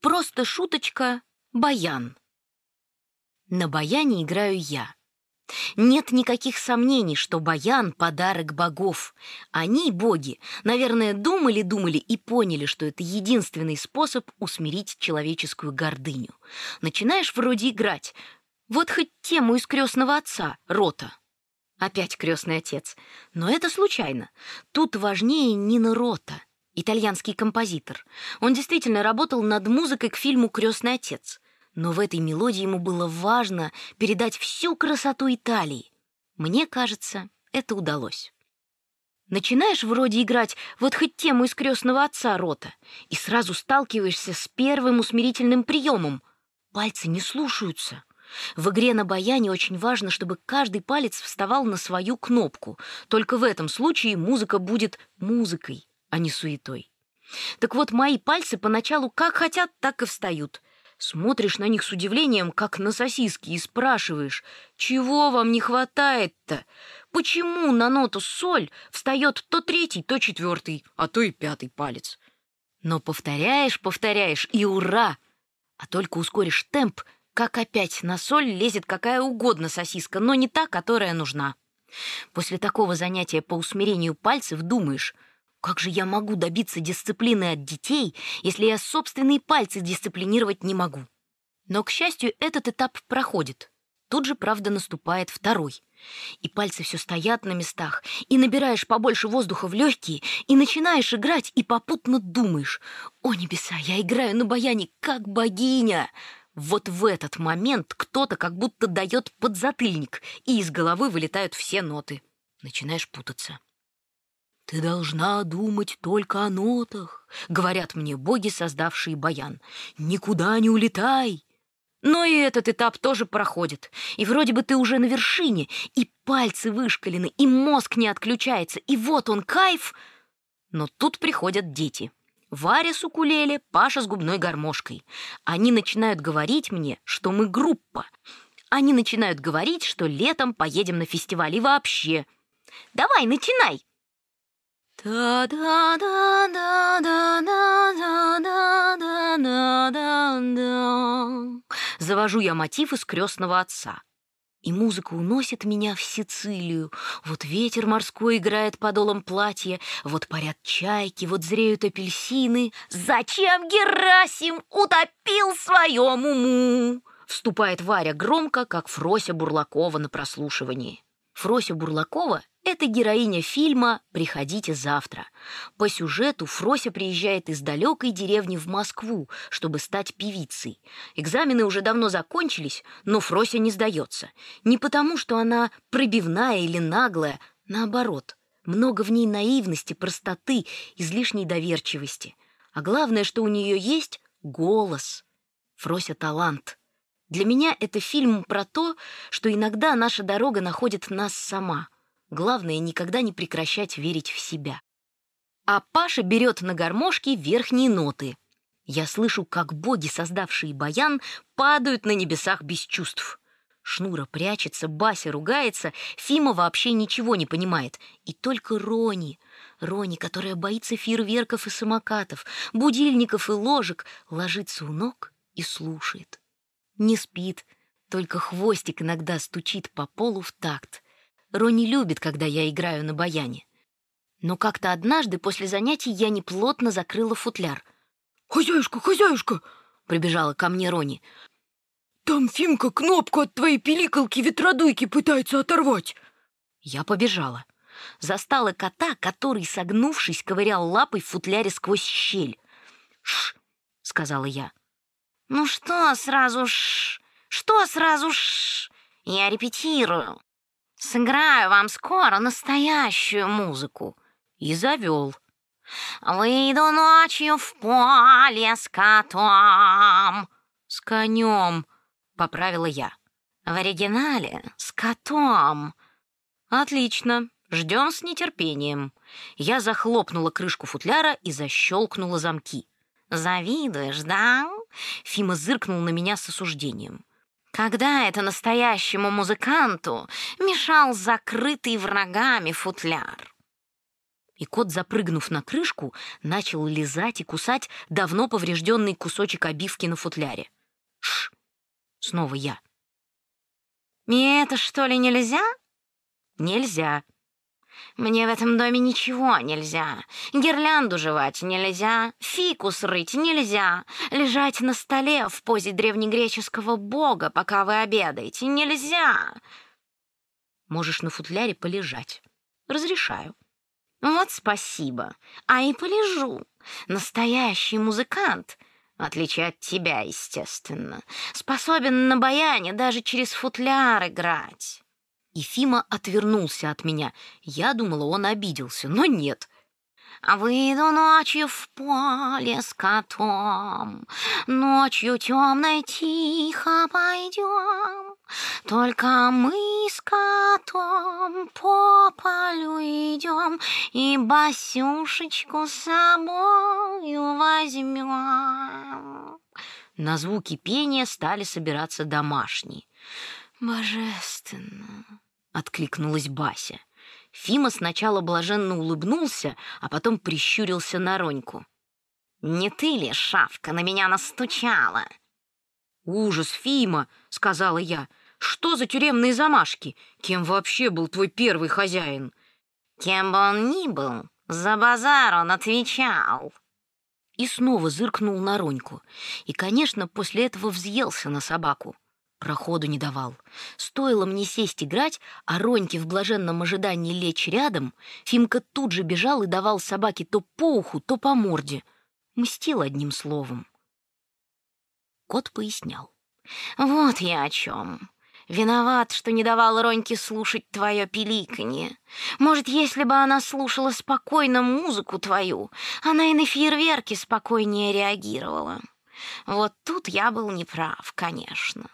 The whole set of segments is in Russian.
Просто шуточка баян. На баяне играю я. Нет никаких сомнений, что баян — подарок богов. Они, боги, наверное, думали-думали и поняли, что это единственный способ усмирить человеческую гордыню. Начинаешь вроде играть. Вот хоть тему из крестного отца, рота. Опять крестный отец. Но это случайно. Тут важнее Нина Рота, итальянский композитор. Он действительно работал над музыкой к фильму «Крестный отец» но в этой мелодии ему было важно передать всю красоту Италии. Мне кажется, это удалось. Начинаешь вроде играть вот хоть тему из крестного отца рота, и сразу сталкиваешься с первым усмирительным приемом. Пальцы не слушаются. В игре на баяне очень важно, чтобы каждый палец вставал на свою кнопку. Только в этом случае музыка будет музыкой, а не суетой. Так вот, мои пальцы поначалу как хотят, так и встают. Смотришь на них с удивлением, как на сосиски, и спрашиваешь, чего вам не хватает-то? Почему на ноту соль встает то третий, то четвертый, а то и пятый палец? Но повторяешь, повторяешь, и ура! А только ускоришь темп, как опять на соль лезет какая угодно сосиска, но не та, которая нужна. После такого занятия по усмирению пальцев думаешь — как же я могу добиться дисциплины от детей, если я собственные пальцы дисциплинировать не могу? Но, к счастью, этот этап проходит. Тут же, правда, наступает второй. И пальцы все стоят на местах, и набираешь побольше воздуха в легкие, и начинаешь играть, и попутно думаешь, «О, небеса, я играю на баяне, как богиня!» Вот в этот момент кто-то как будто дает подзатыльник, и из головы вылетают все ноты. Начинаешь путаться. «Ты должна думать только о нотах», — говорят мне боги, создавшие баян. «Никуда не улетай». Но и этот этап тоже проходит. И вроде бы ты уже на вершине, и пальцы вышкалены, и мозг не отключается, и вот он, кайф. Но тут приходят дети. Варя с укулеле, Паша с губной гармошкой. Они начинают говорить мне, что мы группа. Они начинают говорить, что летом поедем на фестиваль и вообще. «Давай, начинай!» Завожу я мотив из крестного отца. И музыка уносит меня в Сицилию. Вот ветер морской играет подолом платья, вот парят чайки, вот зреют апельсины. Зачем Герасим утопил своем уму? Вступает Варя громко, как Фрося Бурлакова на прослушивании. Фрося Бурлакова — это героиня фильма «Приходите завтра». По сюжету Фрося приезжает из далекой деревни в Москву, чтобы стать певицей. Экзамены уже давно закончились, но Фрося не сдается. Не потому, что она пробивная или наглая, наоборот. Много в ней наивности, простоты, излишней доверчивости. А главное, что у нее есть — голос. Фрося — талант — для меня это фильм про то, что иногда наша дорога находит нас сама. Главное — никогда не прекращать верить в себя. А Паша берет на гармошке верхние ноты. Я слышу, как боги, создавшие баян, падают на небесах без чувств. Шнура прячется, Бася ругается, Фима вообще ничего не понимает. И только Рони, Рони, которая боится фейерверков и самокатов, будильников и ложек, ложится у ног и слушает не спит, только хвостик иногда стучит по полу в такт. Рони любит, когда я играю на баяне. Но как-то однажды после занятий я неплотно закрыла футляр. «Хозяюшка, хозяюшка!» — прибежала ко мне Рони. «Там Фимка кнопку от твоей пиликалки-ветродуйки пытается оторвать!» Я побежала. Застала кота, который, согнувшись, ковырял лапой в футляре сквозь щель. «Ш!» — сказала я. «Ну что сразу ш? Что сразу ш? Я репетирую. Сыграю вам скоро настоящую музыку». И завел. «Выйду ночью в поле с котом». «С конем», — поправила я. «В оригинале с котом». «Отлично. Ждем с нетерпением». Я захлопнула крышку футляра и защелкнула замки. «Завидуешь, да?» Фима зыркнул на меня с осуждением. «Когда это настоящему музыканту мешал закрытый врагами футляр?» И кот, запрыгнув на крышку, начал лизать и кусать давно поврежденный кусочек обивки на футляре. Ш! Снова я. «И это что ли нельзя?» «Нельзя», мне в этом доме ничего нельзя. Гирлянду жевать нельзя, фикус рыть нельзя, лежать на столе в позе древнегреческого бога, пока вы обедаете, нельзя. Можешь на футляре полежать. Разрешаю. Вот спасибо. А и полежу. Настоящий музыкант — в отличие от тебя, естественно, способен на баяне даже через футляр играть. И Фима отвернулся от меня. Я думала, он обиделся, но нет. Выйду ночью в поле с котом, Ночью темной тихо пойдем. Только мы с котом по полю идем И Басюшечку с собою возьмем. На звуки пения стали собираться домашние. «Божественно!» — откликнулась Бася. Фима сначала блаженно улыбнулся, а потом прищурился на Роньку. «Не ты ли, шавка, на меня настучала?» «Ужас, Фима!» — сказала я. «Что за тюремные замашки? Кем вообще был твой первый хозяин?» «Кем бы он ни был, за базар он отвечал!» И снова зыркнул на Роньку. И, конечно, после этого взъелся на собаку. Проходу не давал. Стоило мне сесть играть, а Роньке в блаженном ожидании лечь рядом, Фимка тут же бежал и давал собаке то по уху, то по морде. Мстил одним словом. Кот пояснял. «Вот я о чем. Виноват, что не давал Роньке слушать твое пиликанье. Может, если бы она слушала спокойно музыку твою, она и на фейерверки спокойнее реагировала. Вот тут я был неправ, конечно».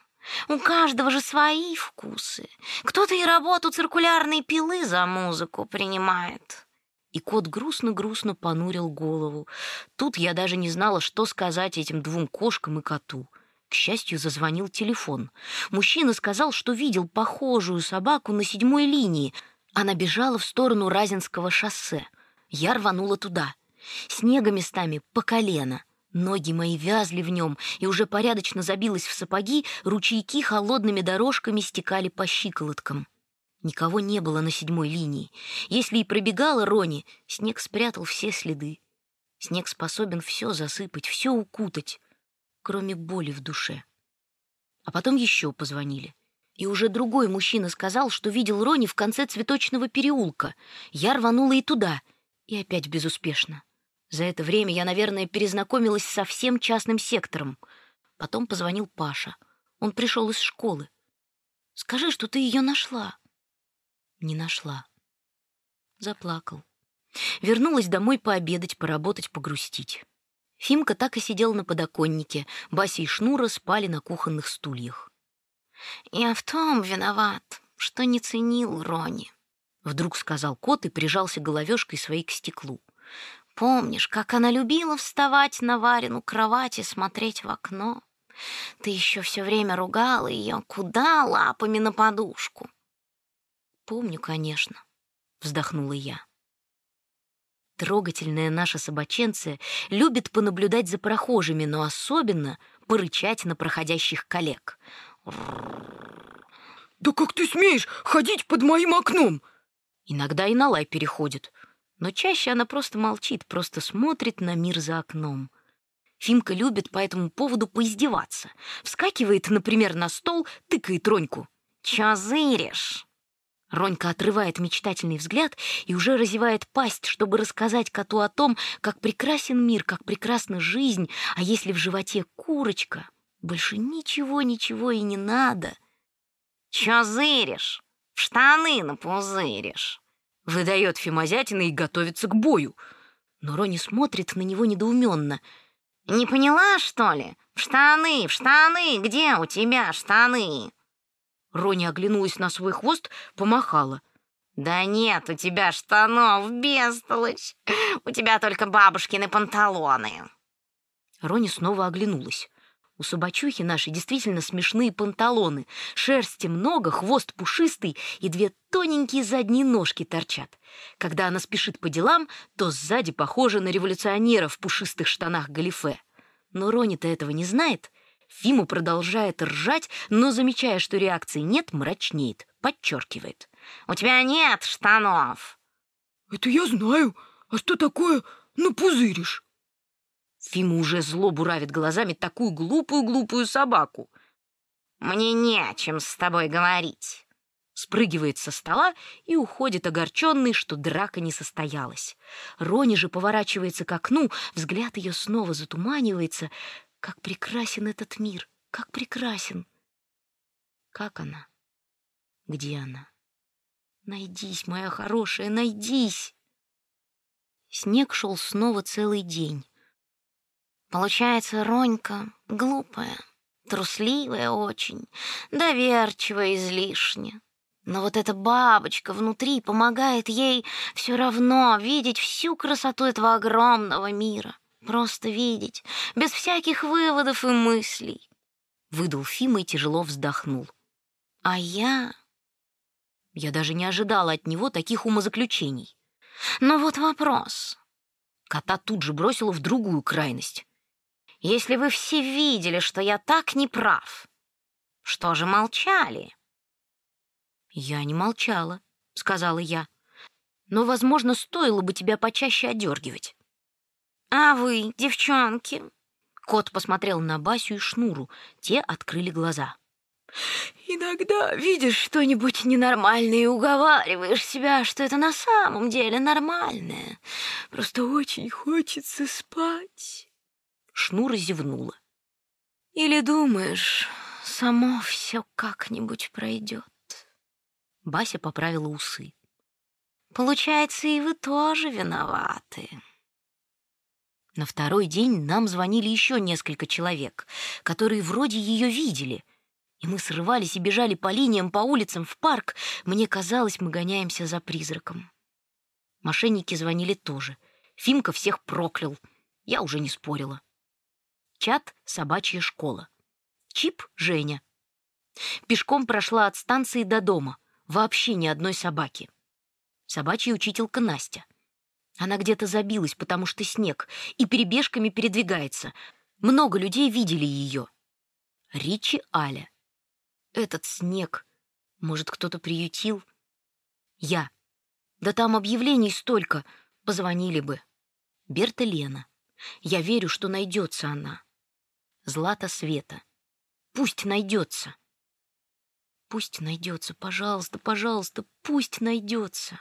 У каждого же свои вкусы. Кто-то и работу циркулярной пилы за музыку принимает. И кот грустно-грустно понурил голову. Тут я даже не знала, что сказать этим двум кошкам и коту. К счастью, зазвонил телефон. Мужчина сказал, что видел похожую собаку на седьмой линии. Она бежала в сторону Разинского шоссе. Я рванула туда. Снега местами по колено. Ноги мои вязли в нем, и уже порядочно забилась в сапоги, ручейки холодными дорожками стекали по щиколоткам. Никого не было на седьмой линии. Если и пробегала Рони, снег спрятал все следы. Снег способен все засыпать, все укутать, кроме боли в душе. А потом еще позвонили. И уже другой мужчина сказал, что видел Рони в конце цветочного переулка. Я рванула и туда, и опять безуспешно. За это время я, наверное, перезнакомилась со всем частным сектором. Потом позвонил Паша. Он пришел из школы. «Скажи, что ты ее нашла». Не нашла. Заплакал. Вернулась домой пообедать, поработать, погрустить. Фимка так и сидел на подоконнике. Бася и Шнура спали на кухонных стульях. «Я в том виноват, что не ценил Рони», — вдруг сказал кот и прижался головешкой своей к стеклу. Помнишь, как она любила вставать на Варину кровать и смотреть в окно? Ты еще все время ругала ее, куда лапами на подушку. Помню, конечно, вздохнула я. Трогательная наша собаченция любит понаблюдать за прохожими, но особенно порычать на проходящих коллег. «Да как ты смеешь ходить под моим окном?» Иногда и на лай переходит. Но чаще она просто молчит, просто смотрит на мир за окном. Фимка любит по этому поводу поиздеваться. Вскакивает, например, на стол, тыкает Роньку. «Чё зыришь?» Ронька отрывает мечтательный взгляд и уже разевает пасть, чтобы рассказать коту о том, как прекрасен мир, как прекрасна жизнь, а если в животе курочка, больше ничего-ничего и не надо. «Чё зыришь? В штаны напузыришь!» Выдает Фимозятина и готовится к бою. Но Рони смотрит на него недоуменно. «Не поняла, что ли? В штаны, в штаны! Где у тебя штаны?» Рони оглянулась на свой хвост, помахала. «Да нет у тебя штанов, бестолочь! У тебя только бабушкины панталоны!» Рони снова оглянулась. У собачухи нашей действительно смешные панталоны. Шерсти много, хвост пушистый и две тоненькие задние ножки торчат. Когда она спешит по делам, то сзади похожа на революционера в пушистых штанах галифе. Но Рони-то этого не знает. Фима продолжает ржать, но, замечая, что реакции нет, мрачнеет, подчеркивает. «У тебя нет штанов!» «Это я знаю. А что такое напузыришь?» Фима уже зло буравит глазами такую глупую-глупую собаку. «Мне не о чем с тобой говорить!» Спрыгивает со стола и уходит огорченный, что драка не состоялась. Рони же поворачивается к окну, взгляд ее снова затуманивается. Как прекрасен этот мир, как прекрасен! Как она? Где она? Найдись, моя хорошая, найдись! Снег шел снова целый день. Получается, Ронька глупая, трусливая очень, доверчивая излишне. Но вот эта бабочка внутри помогает ей все равно видеть всю красоту этого огромного мира. Просто видеть, без всяких выводов и мыслей. Выдал Фима и тяжело вздохнул. А я... Я даже не ожидала от него таких умозаключений. Но вот вопрос. Кота тут же бросила в другую крайность. Если вы все видели, что я так не прав, что же молчали? Я не молчала, сказала я. Но, возможно, стоило бы тебя почаще одергивать. А вы, девчонки? Кот посмотрел на Басю и Шнуру. Те открыли глаза. Иногда видишь что-нибудь ненормальное и уговариваешь себя, что это на самом деле нормальное. Просто очень хочется спать. Шнура зевнула. Или думаешь, само все как-нибудь пройдет? Бася поправила усы. Получается, и вы тоже виноваты. На второй день нам звонили еще несколько человек, которые вроде ее видели. И мы срывались и бежали по линиям, по улицам, в парк. Мне казалось, мы гоняемся за призраком. Мошенники звонили тоже. Фимка всех проклял. Я уже не спорила. Чат — собачья школа. Чип — Женя. Пешком прошла от станции до дома. Вообще ни одной собаки. Собачья учителька Настя. Она где-то забилась, потому что снег, и перебежками передвигается. Много людей видели ее. Ричи Аля. Этот снег. Может, кто-то приютил? Я. Да там объявлений столько. Позвонили бы. Берта Лена. Я верю, что найдется она. Злата Света. Пусть найдется. Пусть найдется, пожалуйста, пожалуйста, пусть найдется.